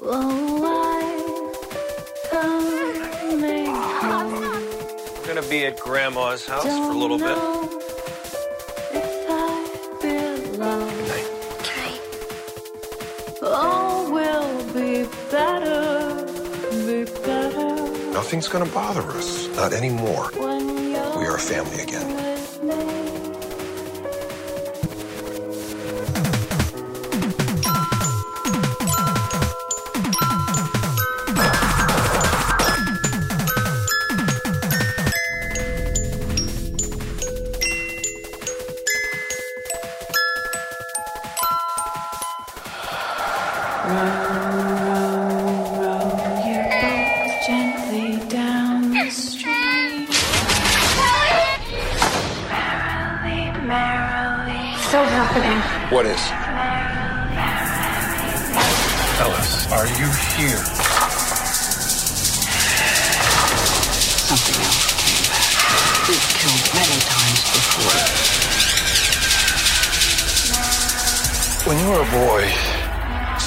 We're gonna be at Grandma's house for a little bit. All will be better, be better Nothing's gonna bother us. Not anymore. We are a family again.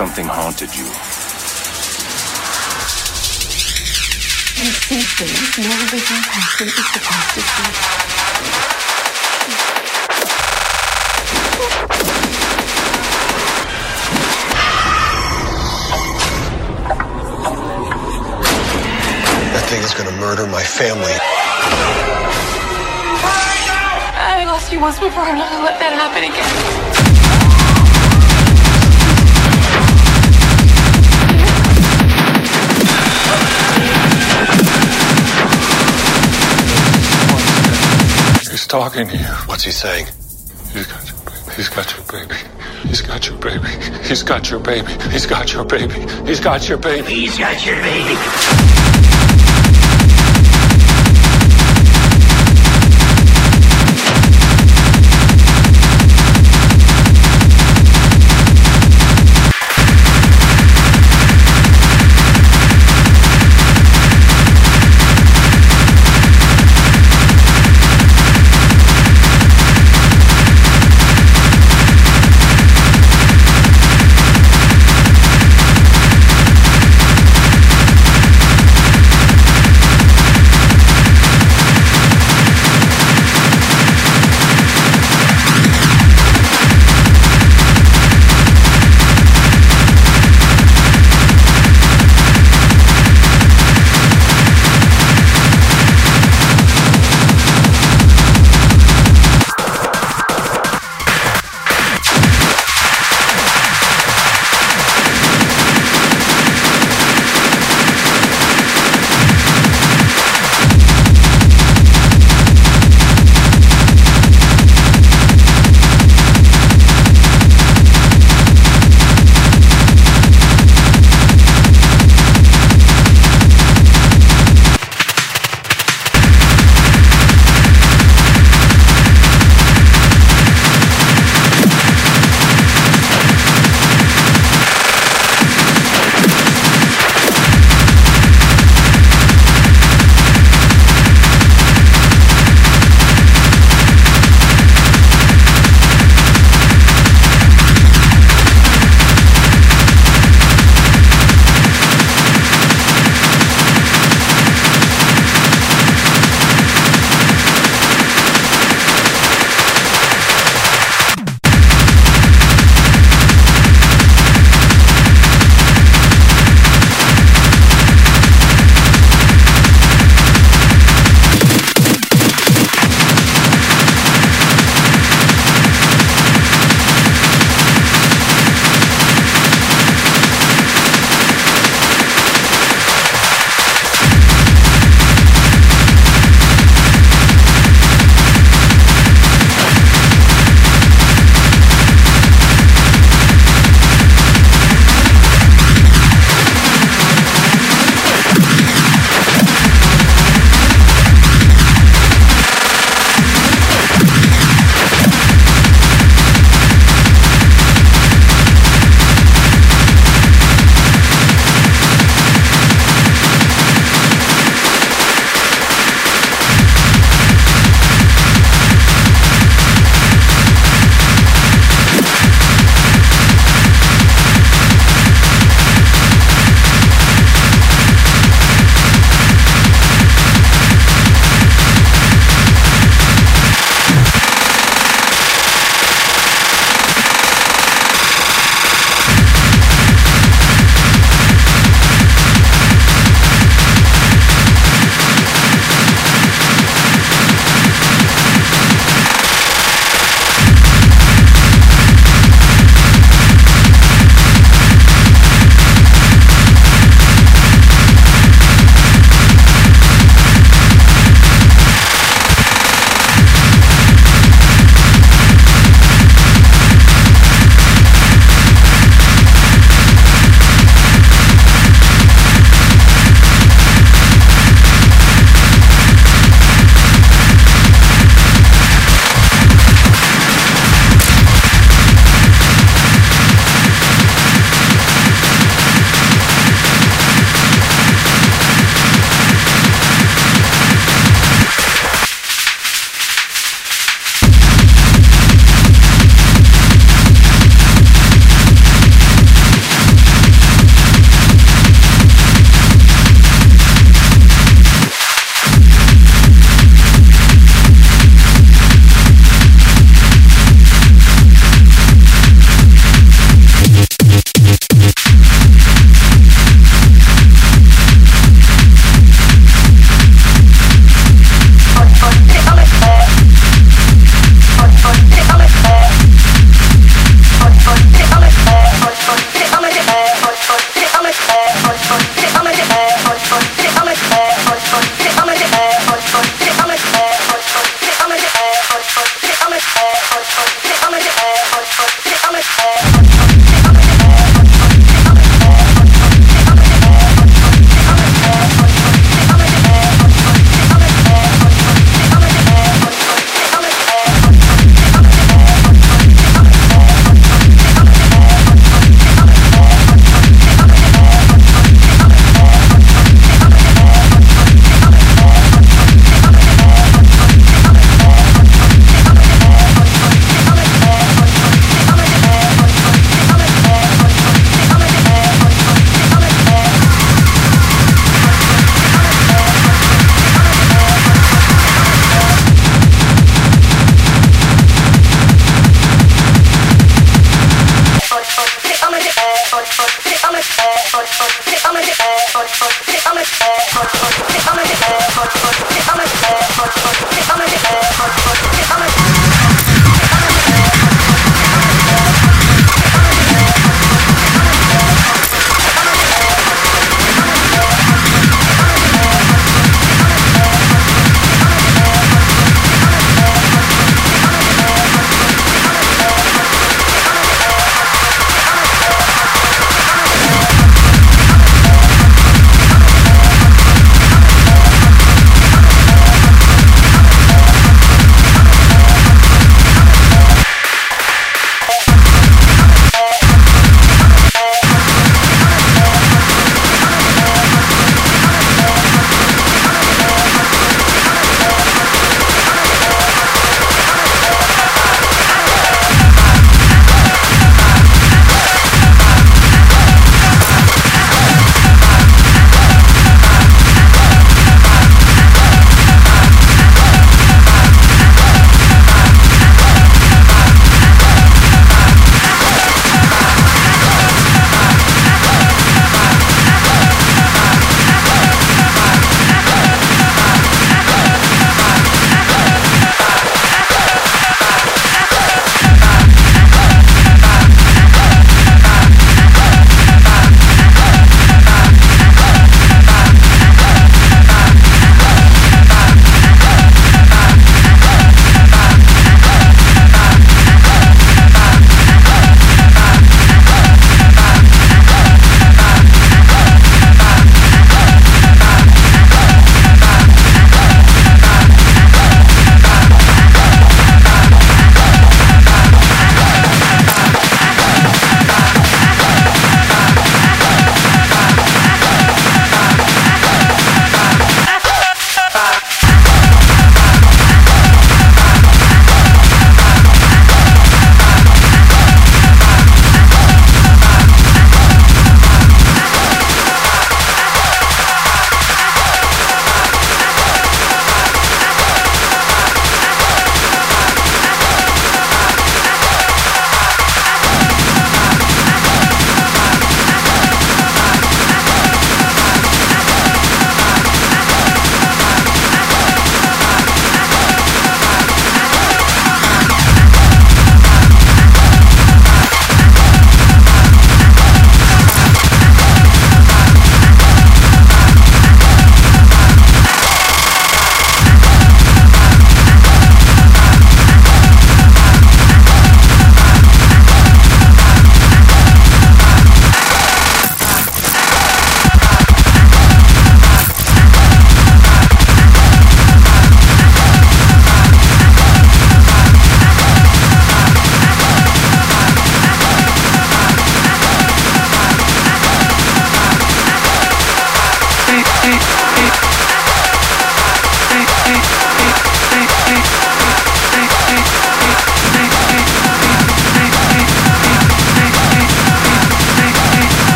Something haunted you. I see things no living person is supposed to see. That thing is gonna murder my family. I lost you once before. I'm not gonna let that happen again. Talking to you. What's he saying? He's got your baby. He's got your baby. He's got your baby. He's got your baby. He's got your baby. He's got your baby. He's got your baby.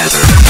Thank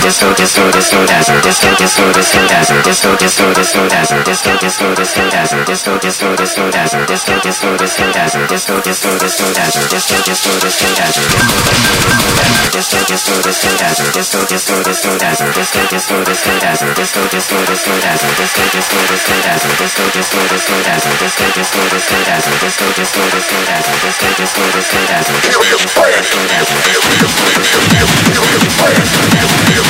disco disco disco dancer disco disco disco dancer disco disco disco dancer disco disco disco dancer disco disco disco dancer disco disco disco dancer disco disco disco dancer disco disco disco dancer disco disco disco dancer disco disco disco dancer disco disco disco dancer disco disco disco dancer disco disco disco dancer disco disco disco dancer disco disco disco dancer disco disco disco dancer disco disco disco dancer disco disco disco dancer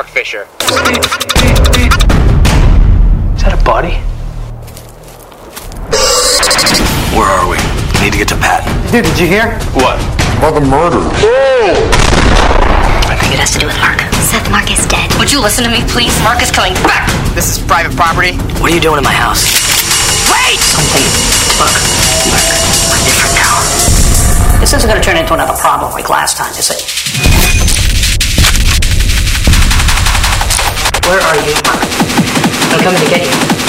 Mark Fisher. Is that a body? Where are we? Need to get to Patton. Dude, did you hear? What? About the murder. Oh! I think it has to do with Mark. Seth Mark is dead. Would you listen to me, please? Mark is coming back. This is private property. What are you doing in my house? Wait! Something took Mark. I'm different now. This isn't going to turn into another problem like last time, is it? Where are you? I'm coming to get you.